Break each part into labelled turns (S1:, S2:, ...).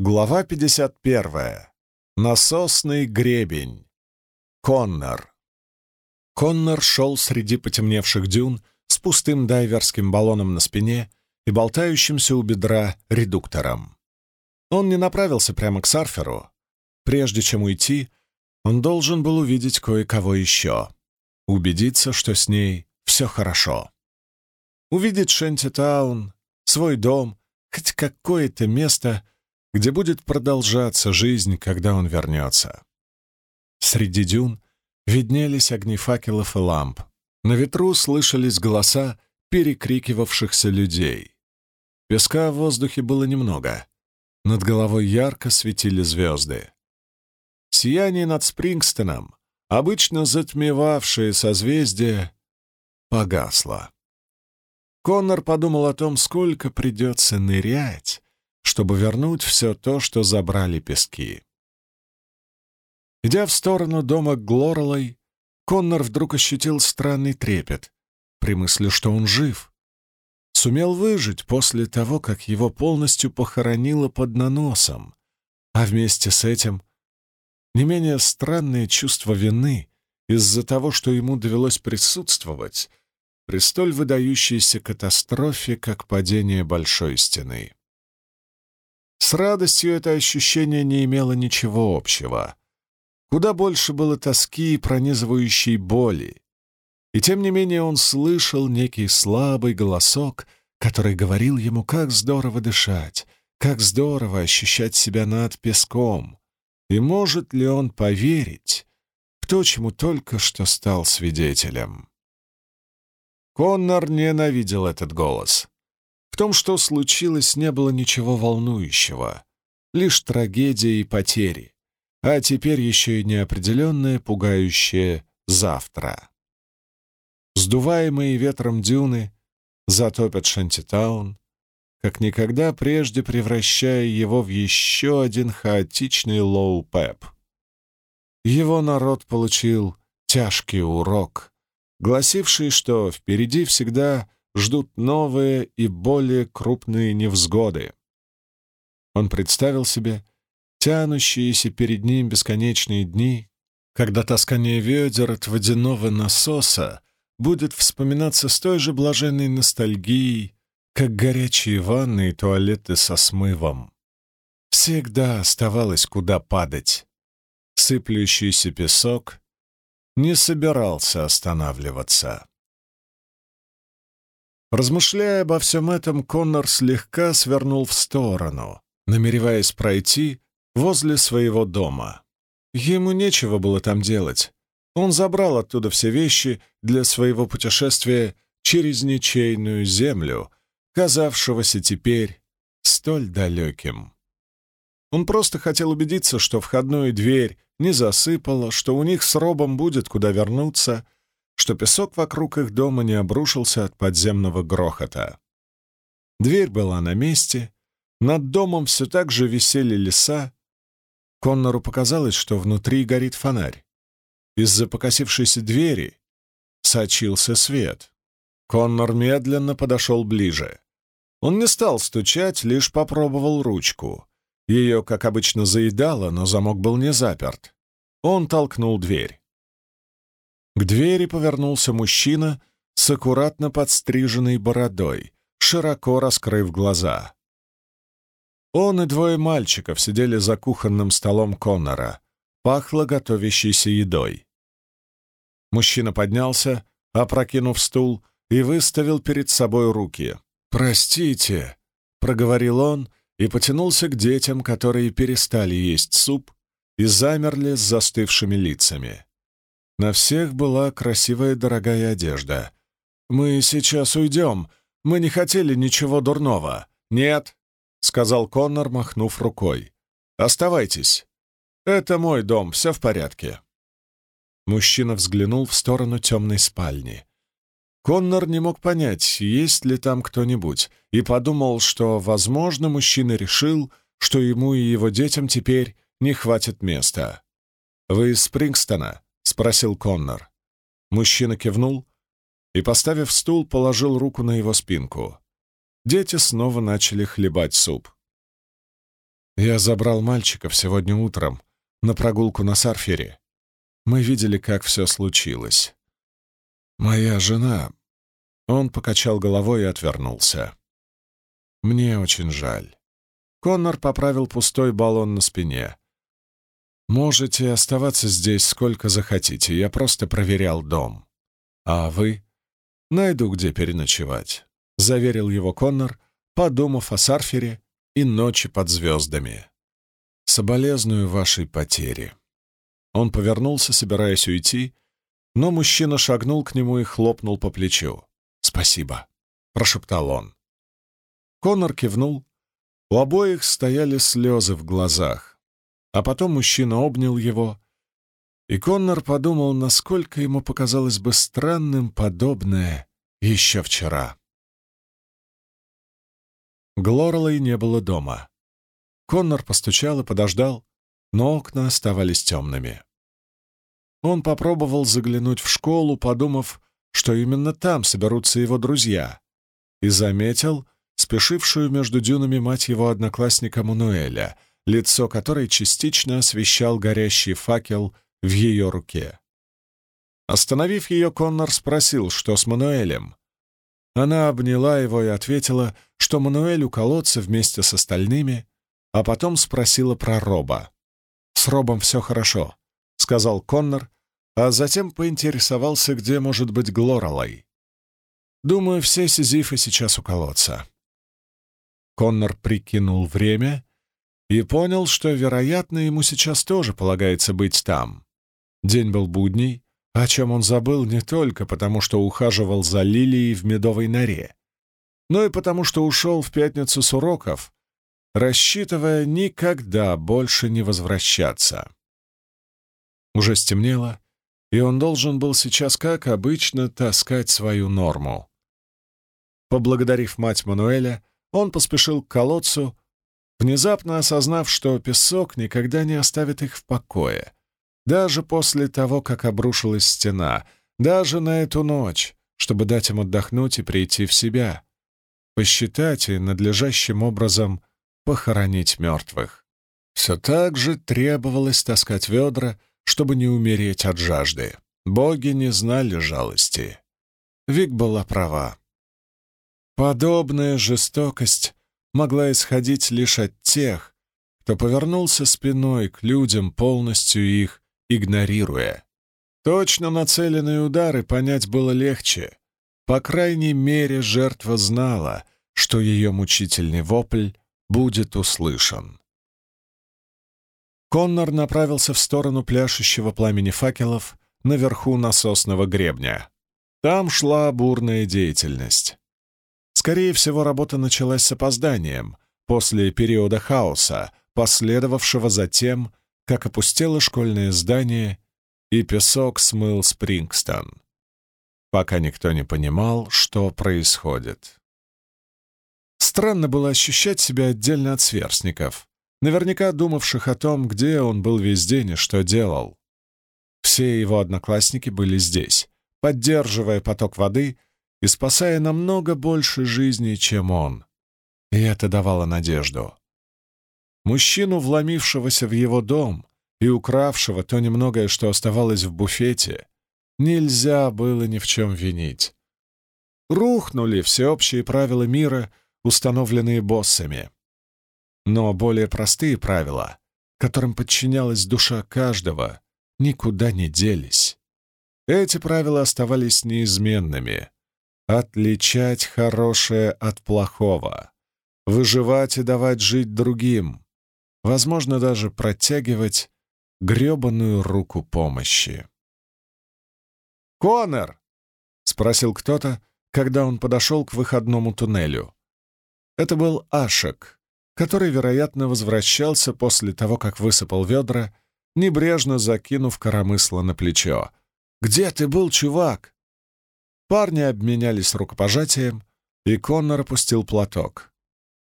S1: Глава 51. Насосный гребень. Коннор. Коннор шел среди потемневших дюн с пустым дайверским баллоном на спине и болтающимся у бедра редуктором. Он не направился прямо к сарферу. Прежде чем уйти, он должен был увидеть кое-кого еще. Убедиться, что с ней все хорошо. Увидеть Шентитаун, свой дом, хоть какое-то место — где будет продолжаться жизнь, когда он вернется. Среди дюн виднелись огни факелов и ламп. На ветру слышались голоса перекрикивавшихся людей. Песка в воздухе было немного. Над головой ярко светили звезды. Сияние над Спрингстоном, обычно затмевавшее созвездие, погасло. Коннор подумал о том, сколько придется нырять, чтобы вернуть все то, что забрали пески. Идя в сторону дома Глорелой, Коннор вдруг ощутил странный трепет при мысли, что он жив. Сумел выжить после того, как его полностью похоронило под наносом, а вместе с этим не менее странное чувство вины из-за того, что ему довелось присутствовать при столь выдающейся катастрофе, как падение Большой Стены. С радостью это ощущение не имело ничего общего. Куда больше было тоски и пронизывающей боли. И тем не менее он слышал некий слабый голосок, который говорил ему, как здорово дышать, как здорово ощущать себя над песком. И может ли он поверить в то, чему только что стал свидетелем? Коннор ненавидел этот голос том, что случилось, не было ничего волнующего, лишь трагедия и потери, а теперь еще и неопределенное, пугающее завтра. Сдуваемые ветром дюны затопят Шантитаун, как никогда прежде превращая его в еще один хаотичный лоу-пеп. Его народ получил тяжкий урок, гласивший, что впереди всегда ждут новые и более крупные невзгоды. Он представил себе тянущиеся перед ним бесконечные дни, когда таскание ведер от водяного насоса будет вспоминаться с той же блаженной ностальгией, как горячие ванны и туалеты со смывом. Всегда оставалось куда падать. Сыплющийся песок не собирался останавливаться. Размышляя обо всем этом, Коннор слегка свернул в сторону, намереваясь пройти возле своего дома. Ему нечего было там делать. Он забрал оттуда все вещи для своего путешествия через ничейную землю, казавшегося теперь столь далеким. Он просто хотел убедиться, что входную дверь не засыпало, что у них с Робом будет куда вернуться — что песок вокруг их дома не обрушился от подземного грохота. Дверь была на месте, над домом все так же висели леса. Коннору показалось, что внутри горит фонарь. Из-за покосившейся двери сочился свет. Коннор медленно подошел ближе. Он не стал стучать, лишь попробовал ручку. Ее, как обычно, заедало, но замок был не заперт. Он толкнул дверь. К двери повернулся мужчина с аккуратно подстриженной бородой, широко раскрыв глаза. Он и двое мальчиков сидели за кухонным столом Коннора. Пахло готовящейся едой. Мужчина поднялся, опрокинув стул, и выставил перед собой руки. «Простите», — проговорил он и потянулся к детям, которые перестали есть суп и замерли с застывшими лицами. На всех была красивая дорогая одежда. «Мы сейчас уйдем. Мы не хотели ничего дурного». «Нет», — сказал Коннор, махнув рукой. «Оставайтесь. Это мой дом, все в порядке». Мужчина взглянул в сторону темной спальни. Коннор не мог понять, есть ли там кто-нибудь, и подумал, что, возможно, мужчина решил, что ему и его детям теперь не хватит места. «Вы из Спрингстона?» — спросил Коннор. Мужчина кивнул и, поставив стул, положил руку на его спинку. Дети снова начали хлебать суп. Я забрал мальчиков сегодня утром на прогулку на Сарфере. Мы видели, как все случилось. Моя жена... Он покачал головой и отвернулся. Мне очень жаль. Коннор поправил пустой баллон на спине. «Можете оставаться здесь сколько захотите, я просто проверял дом. А вы?» «Найду, где переночевать», — заверил его Коннор, подумав о Сарфере и ночи под звездами. «Соболезную вашей потере». Он повернулся, собираясь уйти, но мужчина шагнул к нему и хлопнул по плечу. «Спасибо», — прошептал он. Коннор кивнул. У обоих стояли слезы в глазах. А потом мужчина обнял его, и Коннор подумал, насколько ему показалось бы странным подобное еще вчера. Глорлой не было дома. Коннор постучал и подождал, но окна оставались темными. Он попробовал заглянуть в школу, подумав, что именно там соберутся его друзья, и заметил спешившую между дюнами мать его одноклассника Мануэля, лицо которой частично освещал горящий факел в ее руке. Остановив ее, Коннор спросил, что с Мануэлем. Она обняла его и ответила, что Мануэль у колодца вместе с остальными, а потом спросила про Роба. «С Робом все хорошо», — сказал Коннор, а затем поинтересовался, где может быть Глоралай. «Думаю, все сизифы сейчас у колодца». Коннор прикинул время и понял, что, вероятно, ему сейчас тоже полагается быть там. День был будний, о чем он забыл не только потому, что ухаживал за лилией в медовой норе, но и потому, что ушел в пятницу с уроков, рассчитывая никогда больше не возвращаться. Уже стемнело, и он должен был сейчас, как обычно, таскать свою норму. Поблагодарив мать Мануэля, он поспешил к колодцу, внезапно осознав, что песок никогда не оставит их в покое, даже после того, как обрушилась стена, даже на эту ночь, чтобы дать им отдохнуть и прийти в себя, посчитать и надлежащим образом похоронить мертвых. Все так же требовалось таскать ведра, чтобы не умереть от жажды. Боги не знали жалости. Вик была права. Подобная жестокость могла исходить лишь от тех, кто повернулся спиной к людям, полностью их игнорируя. Точно нацеленные удары понять было легче. По крайней мере, жертва знала, что ее мучительный вопль будет услышан. Коннор направился в сторону пляшущего пламени факелов наверху насосного гребня. Там шла бурная деятельность. Скорее всего, работа началась с опозданием, после периода хаоса, последовавшего за тем, как опустело школьное здание и песок смыл Спрингстон, пока никто не понимал, что происходит. Странно было ощущать себя отдельно от сверстников, наверняка думавших о том, где он был весь день и что делал. Все его одноклассники были здесь, поддерживая поток воды и спасая намного больше жизней, чем он. И это давало надежду. Мужчину, вломившегося в его дом и укравшего то немногое, что оставалось в буфете, нельзя было ни в чем винить. Рухнули всеобщие правила мира, установленные боссами. Но более простые правила, которым подчинялась душа каждого, никуда не делись. Эти правила оставались неизменными отличать хорошее от плохого, выживать и давать жить другим, возможно, даже протягивать гребаную руку помощи. «Конор!» — спросил кто-то, когда он подошел к выходному туннелю. Это был Ашек, который, вероятно, возвращался после того, как высыпал ведра, небрежно закинув коромысло на плечо. «Где ты был, чувак?» Парни обменялись рукопожатием, и Коннор опустил платок.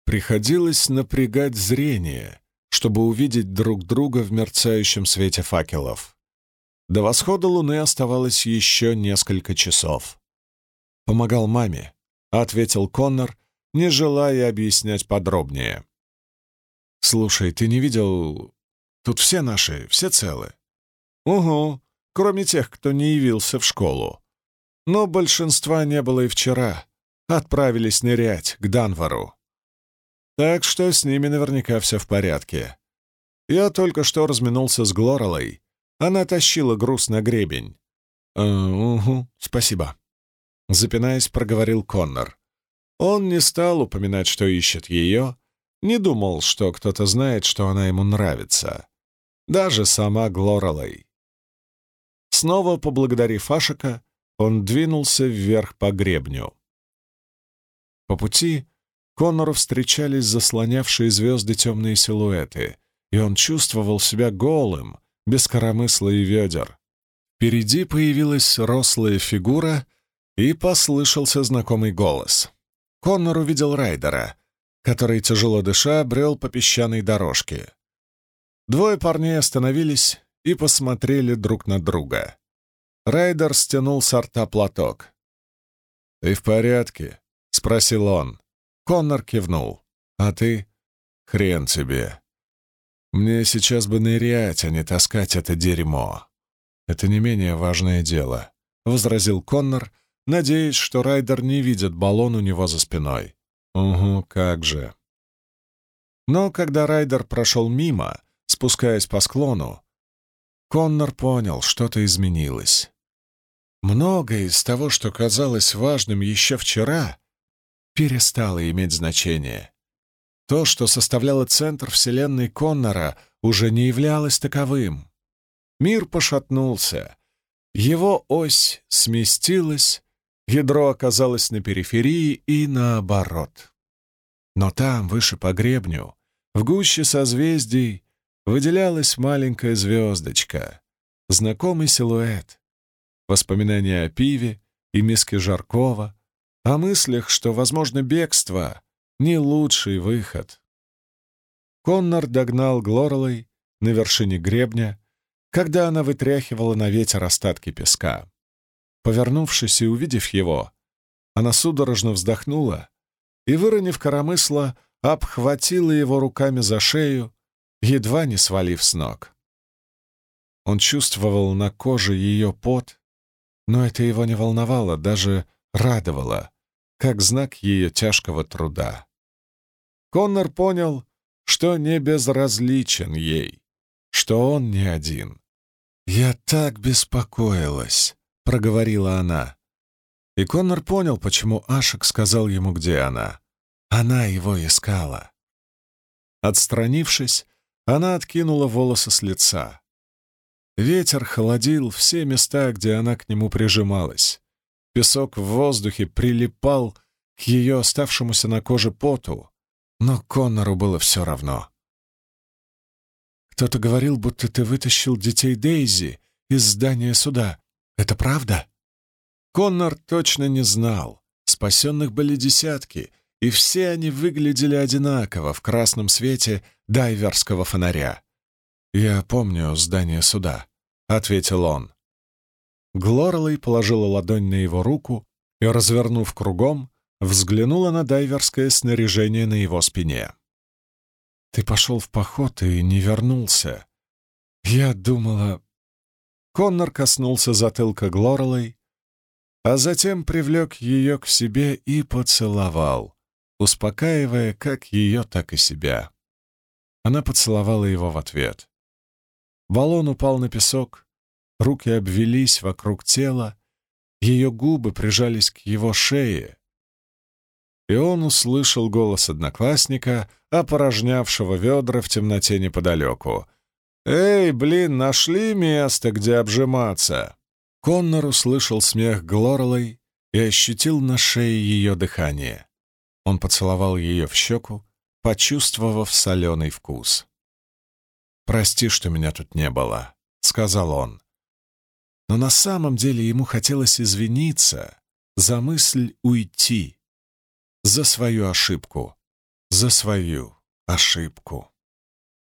S1: Приходилось напрягать зрение, чтобы увидеть друг друга в мерцающем свете факелов. До восхода луны оставалось еще несколько часов. «Помогал маме», — ответил Коннор, не желая объяснять подробнее. «Слушай, ты не видел... Тут все наши, все целы?» «Угу, кроме тех, кто не явился в школу. Но большинства не было и вчера. Отправились нырять к Данвару. Так что с ними наверняка все в порядке. Я только что разминулся с Глоралой. Она тащила груз на гребень. «Э, «Угу, спасибо», — запинаясь, проговорил Коннор. Он не стал упоминать, что ищет ее, не думал, что кто-то знает, что она ему нравится. Даже сама Глоралей. Снова поблагодарив Ашика, он двинулся вверх по гребню. По пути Коннору встречались заслонявшие звезды темные силуэты, и он чувствовал себя голым, без коромысла и ведер. Впереди появилась рослая фигура, и послышался знакомый голос. Коннор увидел Райдера, который, тяжело дыша, брел по песчаной дорожке. Двое парней остановились и посмотрели друг на друга. Райдер стянул с рта платок. «Ты в порядке?» — спросил он. Коннор кивнул. «А ты?» «Хрен тебе. Мне сейчас бы нырять, а не таскать это дерьмо. Это не менее важное дело», — возразил Коннор, надеясь, что Райдер не видит баллон у него за спиной. «Угу, как же». Но когда Райдер прошел мимо, спускаясь по склону, Коннор понял, что-то изменилось. Многое из того, что казалось важным еще вчера, перестало иметь значение. То, что составляло центр вселенной Коннора, уже не являлось таковым. Мир пошатнулся. Его ось сместилась, ядро оказалось на периферии и наоборот. Но там, выше по гребню, в гуще созвездий, выделялась маленькая звездочка, знакомый силуэт, воспоминания о пиве и миске Жаркова, о мыслях, что, возможно, бегство — не лучший выход. Коннор догнал Глорлой на вершине гребня, когда она вытряхивала на ветер остатки песка. Повернувшись и увидев его, она судорожно вздохнула и, выронив коромысло, обхватила его руками за шею, едва не свалив с ног. Он чувствовал на коже ее пот, но это его не волновало, даже радовало, как знак ее тяжкого труда. Коннор понял, что не безразличен ей, что он не один. «Я так беспокоилась», — проговорила она. И Коннор понял, почему Ашек сказал ему, где она. Она его искала. Отстранившись, она откинула волосы с лица. Ветер холодил все места, где она к нему прижималась. Песок в воздухе прилипал к ее оставшемуся на коже поту, но Коннору было все равно. «Кто-то говорил, будто ты вытащил детей Дейзи из здания суда. Это правда?» Коннор точно не знал. Спасенных были десятки, и все они выглядели одинаково в красном свете дайверского фонаря. «Я помню здание суда», — ответил он. Глорлой положила ладонь на его руку и, развернув кругом, взглянула на дайверское снаряжение на его спине. «Ты пошел в поход и не вернулся. Я думала...» Коннор коснулся затылка Глорлой, а затем привлек ее к себе и поцеловал, успокаивая как ее, так и себя. Она поцеловала его в ответ. Баллон упал на песок, руки обвелись вокруг тела, ее губы прижались к его шее, и он услышал голос одноклассника, опорожнявшего ведра в темноте неподалеку. «Эй, блин, нашли место, где обжиматься!» Коннор услышал смех Глорлой и ощутил на шее ее дыхание. Он поцеловал ее в щеку, почувствовав соленый вкус. «Прости, что меня тут не было», — сказал он. Но на самом деле ему хотелось извиниться за мысль уйти, за свою ошибку, за свою ошибку.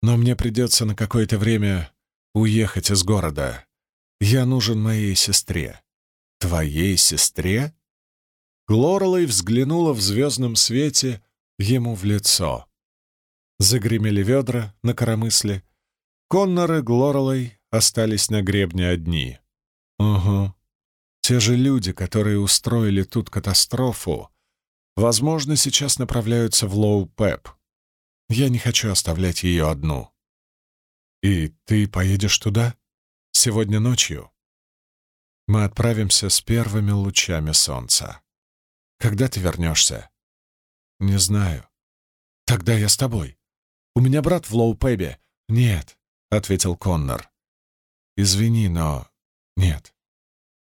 S1: Но мне придется на какое-то время уехать из города. Я нужен моей сестре. Твоей сестре? Глорлой взглянула в звездном свете ему в лицо. Загремели ведра на коромысле. Коннор и Глорелей остались на гребне одни. Угу. Те же люди, которые устроили тут катастрофу, возможно, сейчас направляются в Лоу-Пеп. Я не хочу оставлять ее одну. И ты поедешь туда? Сегодня ночью? Мы отправимся с первыми лучами солнца. Когда ты вернешься? Не знаю. Тогда я с тобой. У меня брат в Лоу-Пебе. Нет, — ответил Коннор. Извини, но нет.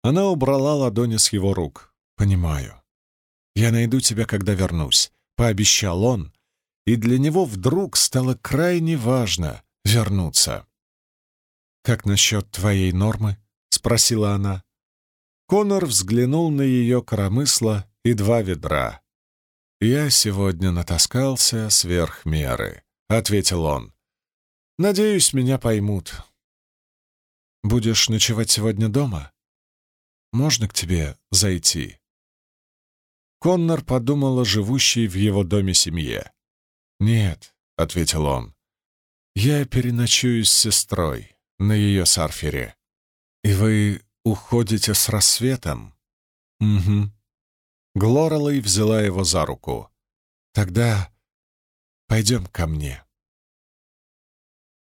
S1: Она убрала ладони с его рук. «Понимаю. Я найду тебя, когда вернусь», — пообещал он, и для него вдруг стало крайне важно вернуться. «Как насчет твоей нормы?» — спросила она. Конор взглянул на ее коромысло и два ведра. «Я сегодня натаскался сверх меры», — ответил он. «Надеюсь, меня поймут». «Будешь ночевать сегодня дома?» Можно к тебе зайти?» Коннор подумал о живущей в его доме семье. «Нет», — ответил он, — «я переночую с сестрой на ее сарфере. И вы уходите с рассветом?» «Угу». Глорелой взяла его за руку. «Тогда пойдем ко мне».